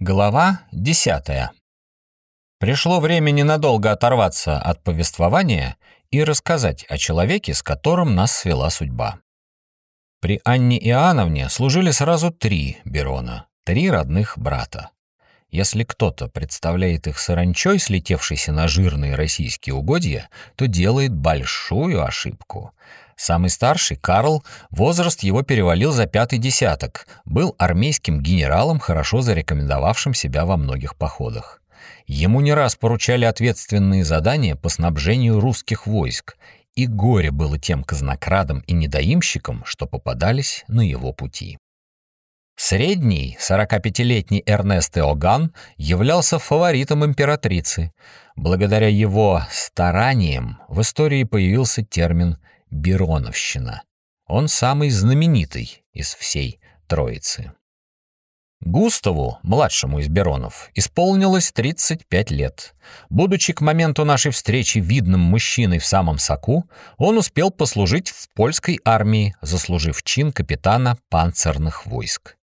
Глава 10. Пришло время ненадолго оторваться от повествования и рассказать о человеке, с которым нас свела судьба. При Анне Иоанновне служили сразу три Берона, три родных брата. Если кто-то представляет их саранчой, слетевшейся на жирные российские угодья, то делает большую ошибку. Самый старший, Карл, возраст его перевалил за пятый десяток, был армейским генералом, хорошо зарекомендовавшим себя во многих походах. Ему не раз поручали ответственные задания по снабжению русских войск, и горе было тем казнокрадам и недоимщикам, что попадались на его пути. Средний, 45-летний Эрнест Иоганн являлся фаворитом императрицы. Благодаря его стараниям в истории появился термин Бероновщина. Он самый знаменитый из всей троицы. Густаву, младшему из Беронов, исполнилось 35 лет. Будучи к моменту нашей встречи видным мужчиной в самом соку, он успел послужить в польской армии, заслужив чин капитана панцирных войск.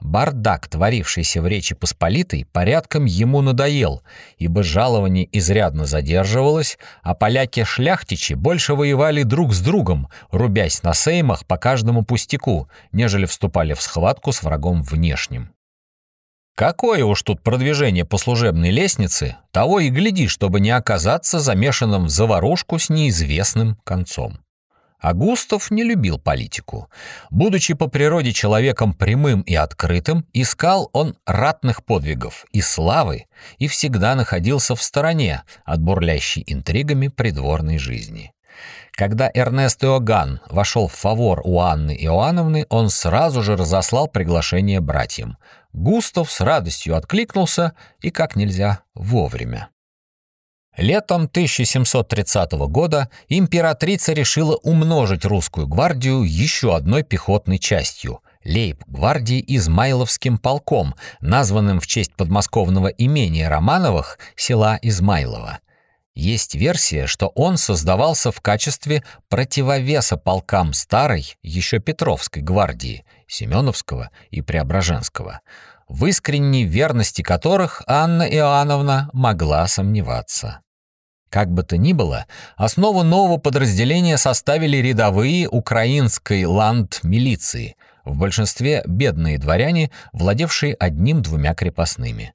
Бардак, творившийся в Речи Посполитой, порядком ему надоел, ибо жалование изрядно задерживалось, а поляки-шляхтичи больше воевали друг с другом, рубясь на сеймах по каждому пустяку, нежели вступали в схватку с врагом внешним. Какое уж тут продвижение по служебной лестнице, того и гляди, чтобы не оказаться замешанным в заварушку с неизвестным концом. А Густав не любил политику. Будучи по природе человеком прямым и открытым, искал он ратных подвигов и славы и всегда находился в стороне от бурлящей интригами придворной жизни. Когда Эрнест Иоганн вошел в фавор у Анны Иоанновны, он сразу же разослал приглашение братьям. Густав с радостью откликнулся и как нельзя вовремя. Летом 1730 года императрица решила умножить русскую гвардию еще одной пехотной частью – лейб-гвардии Измайловским полком, названным в честь подмосковного имения Романовых села Измайлово. Есть версия, что он создавался в качестве противовеса полкам старой, еще Петровской гвардии, Семеновского и Преображенского, в искренней верности которых Анна Иоанновна могла сомневаться. Как бы то ни было, основу нового подразделения составили рядовые украинской ланд-милиции, в большинстве бедные дворяне, владевшие одним-двумя крепостными.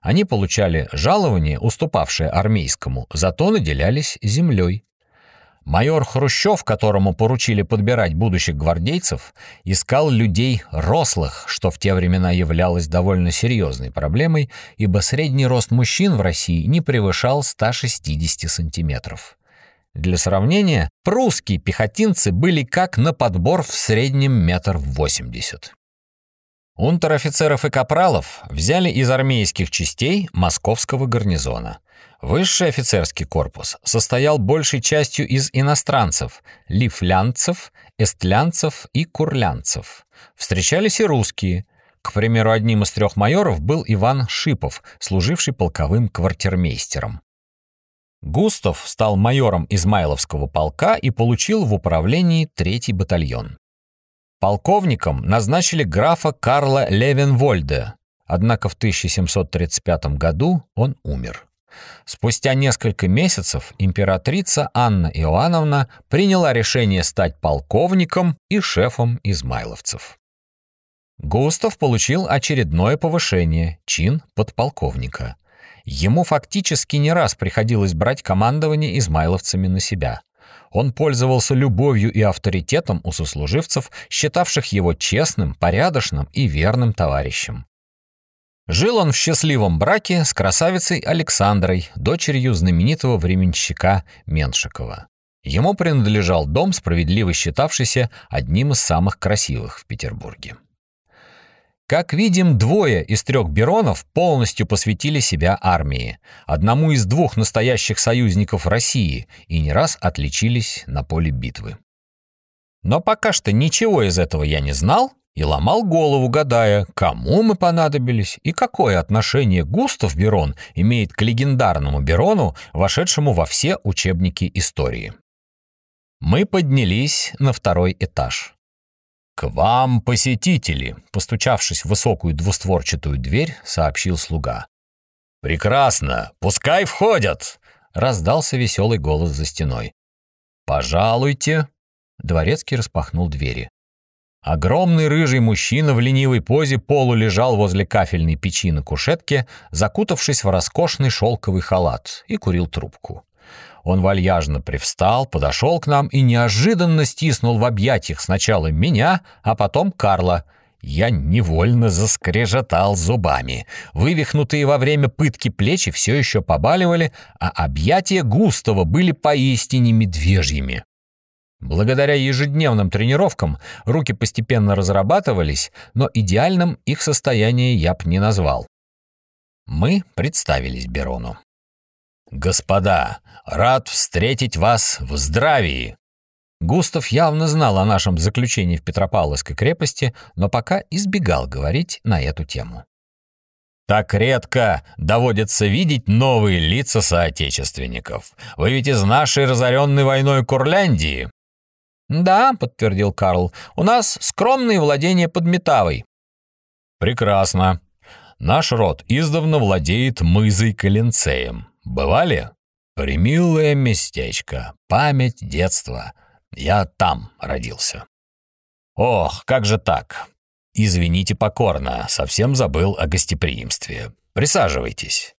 Они получали жалование, уступавшее армейскому, зато наделялись землей. Майор Хрущев, которому поручили подбирать будущих гвардейцев, искал людей рослых, что в те времена являлось довольно серьезной проблемой, ибо средний рост мужчин в России не превышал 160 сантиметров. Для сравнения, прусские пехотинцы были как на подбор в среднем метр восемьдесят. Унтер-офицеров и капралов взяли из армейских частей московского гарнизона. Высший офицерский корпус состоял большей частью из иностранцев – лифлянцев, эстлянцев и курлянцев. Встречались и русские. К примеру, одним из трех майоров был Иван Шипов, служивший полковым квартирмейстером. Густав стал майором Измайловского полка и получил в управлении третий батальон. Полковником назначили графа Карла Левенвольде, однако в 1735 году он умер. Спустя несколько месяцев императрица Анна Иоанновна приняла решение стать полковником и шефом измайловцев. Густав получил очередное повышение, чин подполковника. Ему фактически не раз приходилось брать командование измайловцами на себя. Он пользовался любовью и авторитетом у сослуживцев, считавших его честным, порядочным и верным товарищем. Жил он в счастливом браке с красавицей Александрой, дочерью знаменитого временщика Меншикова. Ему принадлежал дом, справедливо считавшийся одним из самых красивых в Петербурге. Как видим, двое из трех Беронов полностью посвятили себя армии, одному из двух настоящих союзников России и не раз отличились на поле битвы. Но пока что ничего из этого я не знал и ломал голову, гадая, кому мы понадобились и какое отношение Густав Берон имеет к легендарному Берону, вошедшему во все учебники истории. Мы поднялись на второй этаж. «К вам посетители!» — постучавшись в высокую двустворчатую дверь, сообщил слуга. «Прекрасно! Пускай входят!» — раздался веселый голос за стеной. «Пожалуйте!» — дворецкий распахнул двери. Огромный рыжий мужчина в ленивой позе полу лежал возле кафельной печи на кушетке, закутавшись в роскошный шелковый халат, и курил трубку. Он вальяжно привстал, подошел к нам и неожиданно стиснул в объятиях сначала меня, а потом Карла. Я невольно заскрежетал зубами. Вывихнутые во время пытки плечи все еще побаливали, а объятия Густава были поистине медвежьими. Благодаря ежедневным тренировкам руки постепенно разрабатывались, но идеальным их состояние я б не назвал. Мы представились Берону. «Господа, рад встретить вас в здравии!» Густав явно знал о нашем заключении в Петропавловской крепости, но пока избегал говорить на эту тему. Так редко доводится видеть новые лица соотечественников. Вы ведь из нашей разоренной войной Курляндии. Да, подтвердил Карл. У нас скромные владения под Метавой. Прекрасно. Наш род издавна владеет мызой Коленцеем. Бывали? Примилое местечко, память детства. Я там родился. Ох, как же так? Извините покорно, совсем забыл о гостеприимстве. Присаживайтесь.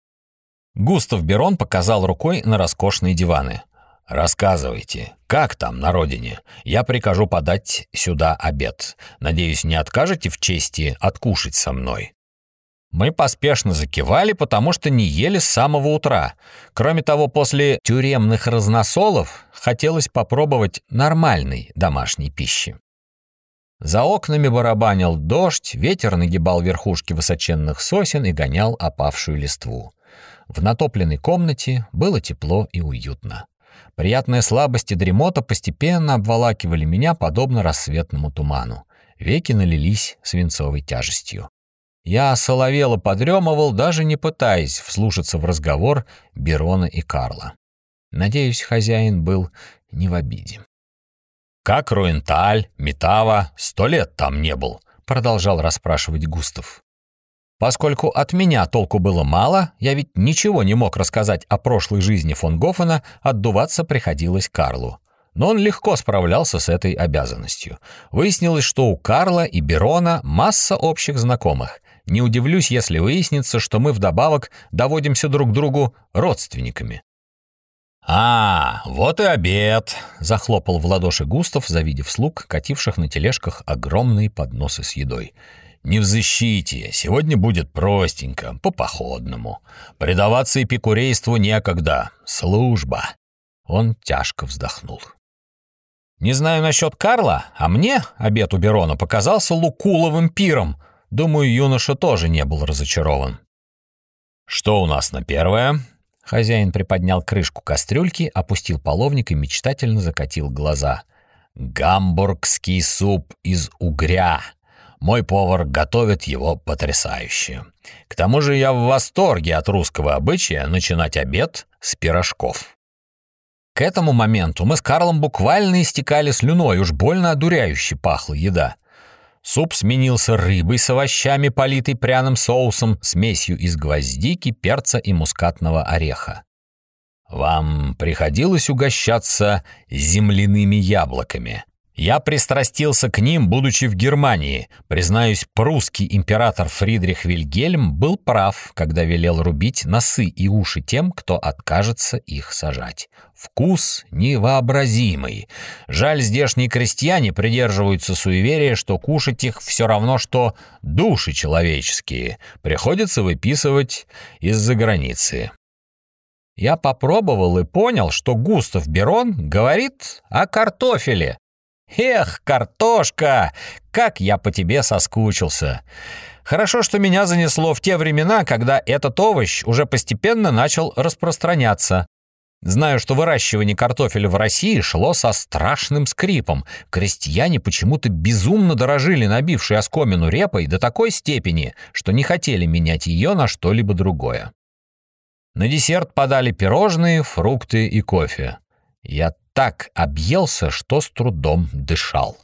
Густав Берон показал рукой на роскошные диваны. Рассказывайте, как там на родине? Я прикажу подать сюда обед. Надеюсь, не откажете в чести откушать со мной. Мы поспешно закивали, потому что не ели с самого утра. Кроме того, после тюремных разносолов хотелось попробовать нормальной домашней пищи. За окнами барабанил дождь, ветер нагибал верхушки высоченных сосен и гонял опавшую листву. В натопленной комнате было тепло и уютно. Приятная слабость и дремота постепенно обволакивали меня, подобно рассветному туману. Веки налились свинцовой тяжестью. Я соловело подремывал, даже не пытаясь вслушаться в разговор Берона и Карла. Надеюсь, хозяин был не в обиде. «Как Руенталь, Метава, сто лет там не был», — продолжал расспрашивать Густав. Поскольку от меня толку было мало, я ведь ничего не мог рассказать о прошлой жизни фон Гофена, отдуваться приходилось Карлу. Но он легко справлялся с этой обязанностью. Выяснилось, что у Карла и Берона масса общих знакомых. Не удивлюсь, если выяснится, что мы вдобавок доводимся друг другу родственниками. «А, вот и обед!» — захлопал в ладоши Густав, завидев слуг, кативших на тележках огромные подносы с едой. «Не в защите, сегодня будет простенько, по-походному. Предаваться эпикурейству некогда, служба!» Он тяжко вздохнул. «Не знаю насчет Карла, а мне обед у Берона показался лукуловым пиром», Думаю, юноша тоже не был разочарован. «Что у нас на первое?» Хозяин приподнял крышку кастрюльки, опустил половник и мечтательно закатил глаза. «Гамбургский суп из угря. Мой повар готовит его потрясающе. К тому же я в восторге от русского обычая начинать обед с пирожков». К этому моменту мы с Карлом буквально истекали слюной, уж больно одуряюще пахла еда. Суп сменился рыбой с овощами, политой пряным соусом, смесью из гвоздики, перца и мускатного ореха. Вам приходилось угощаться земляными яблоками? Я пристрастился к ним, будучи в Германии. Признаюсь, прусский император Фридрих Вильгельм был прав, когда велел рубить носы и уши тем, кто откажется их сажать. Вкус невообразимый. Жаль, здешние крестьяне придерживаются суеверия, что кушать их все равно, что души человеческие. Приходится выписывать из-за границы. Я попробовал и понял, что Густав Берон говорит о картофеле. Эх, картошка, как я по тебе соскучился. Хорошо, что меня занесло в те времена, когда этот овощ уже постепенно начал распространяться. Знаю, что выращивание картофеля в России шло со страшным скрипом. Крестьяне почему-то безумно дорожили набившей оскомину репой до такой степени, что не хотели менять ее на что-либо другое. На десерт подали пирожные, фрукты и кофе. Я так объелся, что с трудом дышал.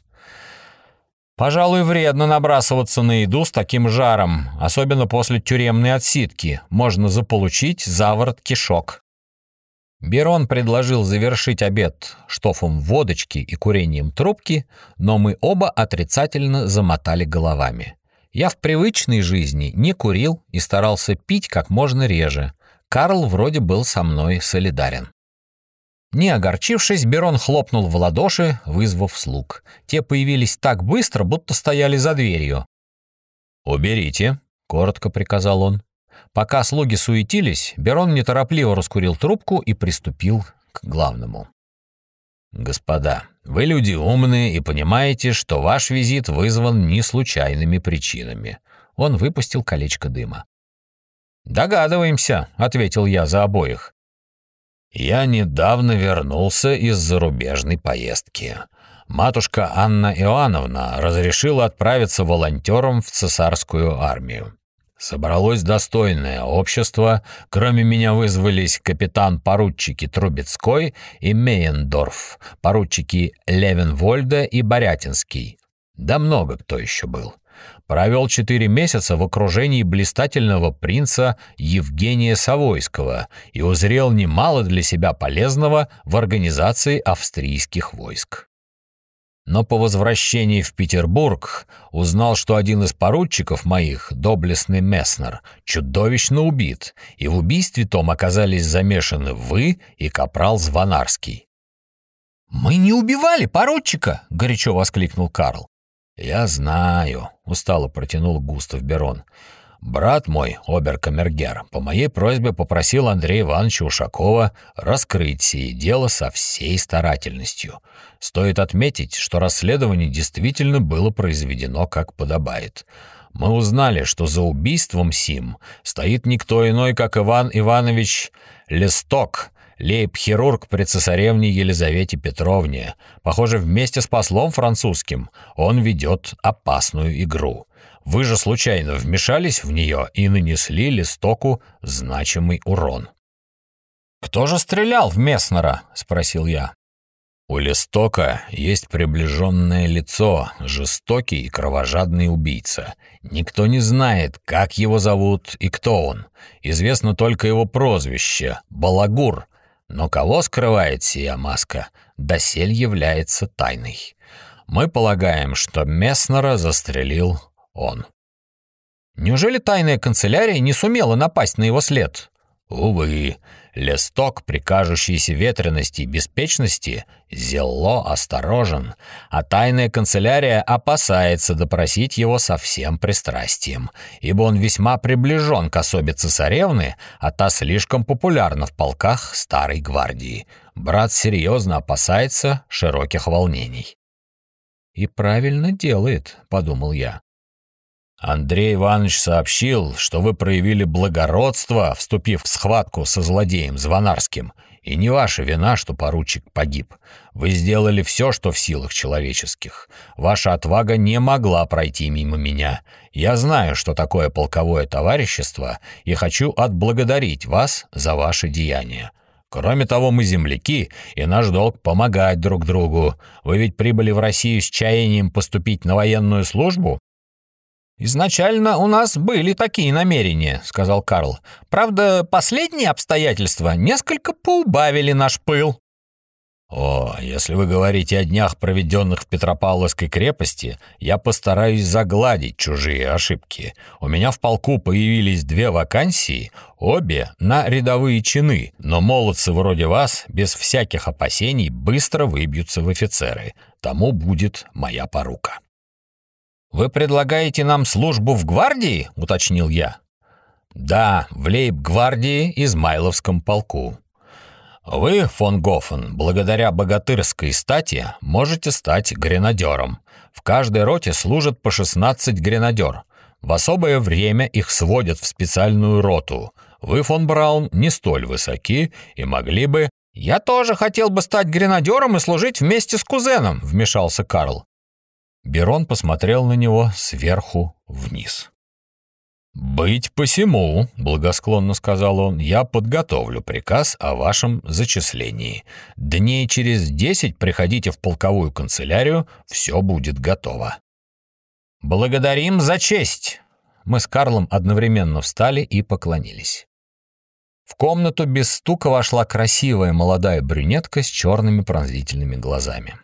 Пожалуй, вредно набрасываться на еду с таким жаром, особенно после тюремной отсидки. Можно заполучить заворот кишок. Берон предложил завершить обед штофом водочки и курением трубки, но мы оба отрицательно замотали головами. Я в привычной жизни не курил и старался пить как можно реже. Карл вроде был со мной солидарен. Не огорчившись, Берон хлопнул в ладоши, вызвав слуг. Те появились так быстро, будто стояли за дверью. «Уберите», — коротко приказал он. Пока слуги суетились, Берон неторопливо раскурил трубку и приступил к главному. «Господа, вы люди умные и понимаете, что ваш визит вызван не случайными причинами». Он выпустил колечко дыма. «Догадываемся», — ответил я за обоих. «Я недавно вернулся из зарубежной поездки. Матушка Анна Иоанновна разрешила отправиться волонтером в цесарскую армию. Собралось достойное общество, кроме меня вызвались капитан-поручики Трубецкой и Мейендорф, поручики Левенвольда и Борятинский. Да много кто еще был. Провел четыре месяца в окружении блистательного принца Евгения Савойского и узрел немало для себя полезного в организации австрийских войск но по возвращении в Петербург узнал, что один из поручиков моих, доблестный Месснер, чудовищно убит, и в убийстве том оказались замешаны вы и капрал Звонарский. «Мы не убивали поручика!» — горячо воскликнул Карл. «Я знаю», — устало протянул Густав Берон. Брат мой, оберкамергер, по моей просьбе попросил Андрея Ивановича Ушакова раскрыть сие дело со всей старательностью. Стоит отметить, что расследование действительно было произведено как подобает. Мы узнали, что за убийством Сим стоит никто иной, как Иван Иванович Листок, лейб-хирург при цесаревне Елизавете Петровне. Похоже, вместе с послом французским он ведет опасную игру. Вы же случайно вмешались в нее и нанесли листоку значимый урон. «Кто же стрелял в Месснера?» — спросил я. У Листока есть приближенное лицо, жестокий и кровожадный убийца. Никто не знает, как его зовут и кто он. Известно только его прозвище — Балагур. Но кого скрывает сия маска, досель является тайной. Мы полагаем, что Месснера застрелил он. Неужели тайная канцелярия не сумела напасть на его след? Увы, листок при ветренности и беспечности зело осторожен, а тайная канцелярия опасается допросить его со всем пристрастием, ибо он весьма приближен к особе цесаревны, а та слишком популярна в полках старой гвардии. Брат серьезно опасается широких волнений. «И правильно делает», — подумал я. Андрей Иванович сообщил, что вы проявили благородство, вступив в схватку со злодеем Звонарским, и не ваша вина, что поручик погиб. Вы сделали все, что в силах человеческих. Ваша отвага не могла пройти мимо меня. Я знаю, что такое полковое товарищество, и хочу отблагодарить вас за ваши деяния. Кроме того, мы земляки, и наш долг помогать друг другу. Вы ведь прибыли в Россию с чаянием поступить на военную службу? «Изначально у нас были такие намерения», — сказал Карл. «Правда, последние обстоятельства несколько поубавили наш пыл». «О, если вы говорите о днях, проведенных в Петропавловской крепости, я постараюсь загладить чужие ошибки. У меня в полку появились две вакансии, обе на рядовые чины, но молодцы вроде вас, без всяких опасений, быстро выбьются в офицеры. Тому будет моя порука». «Вы предлагаете нам службу в гвардии?» — уточнил я. «Да, в лейб-гвардии Измайловском полку. Вы, фон Гофен, благодаря богатырской стати можете стать гренадером. В каждой роте служат по 16 гренадер. В особое время их сводят в специальную роту. Вы, фон Браун, не столь высоки и могли бы...» «Я тоже хотел бы стать гренадером и служить вместе с кузеном», — вмешался Карл. Берон посмотрел на него сверху вниз. «Быть посему», — благосклонно сказал он, — «я подготовлю приказ о вашем зачислении. Дней через десять приходите в полковую канцелярию, все будет готово». «Благодарим за честь!» Мы с Карлом одновременно встали и поклонились. В комнату без стука вошла красивая молодая брюнетка с черными пронзительными глазами.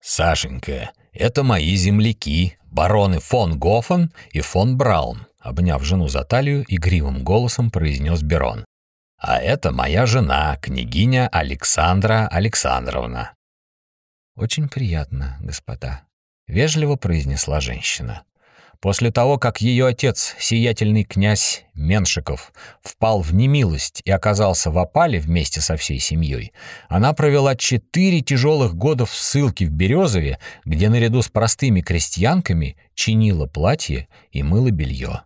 «Сашенька, это мои земляки, бароны фон Гофен и фон Браун», обняв жену за талию, игривым голосом произнес Берон. «А это моя жена, княгиня Александра Александровна». «Очень приятно, господа», — вежливо произнесла женщина. После того, как ее отец, сиятельный князь Меншиков, впал в немилость и оказался в опале вместе со всей семьей, она провела четыре тяжелых года в ссылке в Березове, где наряду с простыми крестьянками чинила платье и мыла белье.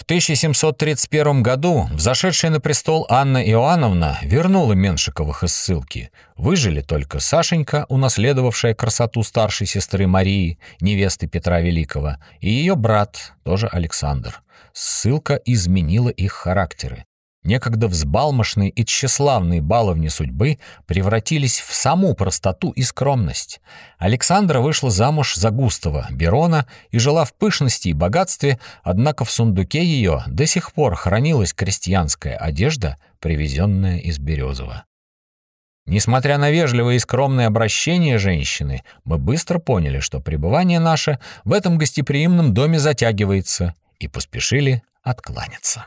В 1731 году взошедшая на престол Анна Иоанновна вернула Меншиковых из ссылки. Выжили только Сашенька, унаследовавшая красоту старшей сестры Марии, невесты Петра Великого, и ее брат, тоже Александр. Ссылка изменила их характеры. Некогда взбалмошные и тщеславные баловни судьбы превратились в саму простоту и скромность. Александра вышла замуж за Густава Берона и жила в пышности и богатстве, однако в сундуке ее до сих пор хранилась крестьянская одежда, привезенная из Березова. Несмотря на вежливое и скромное обращение женщины, мы быстро поняли, что пребывание наше в этом гостеприимном доме затягивается, и поспешили откланяться.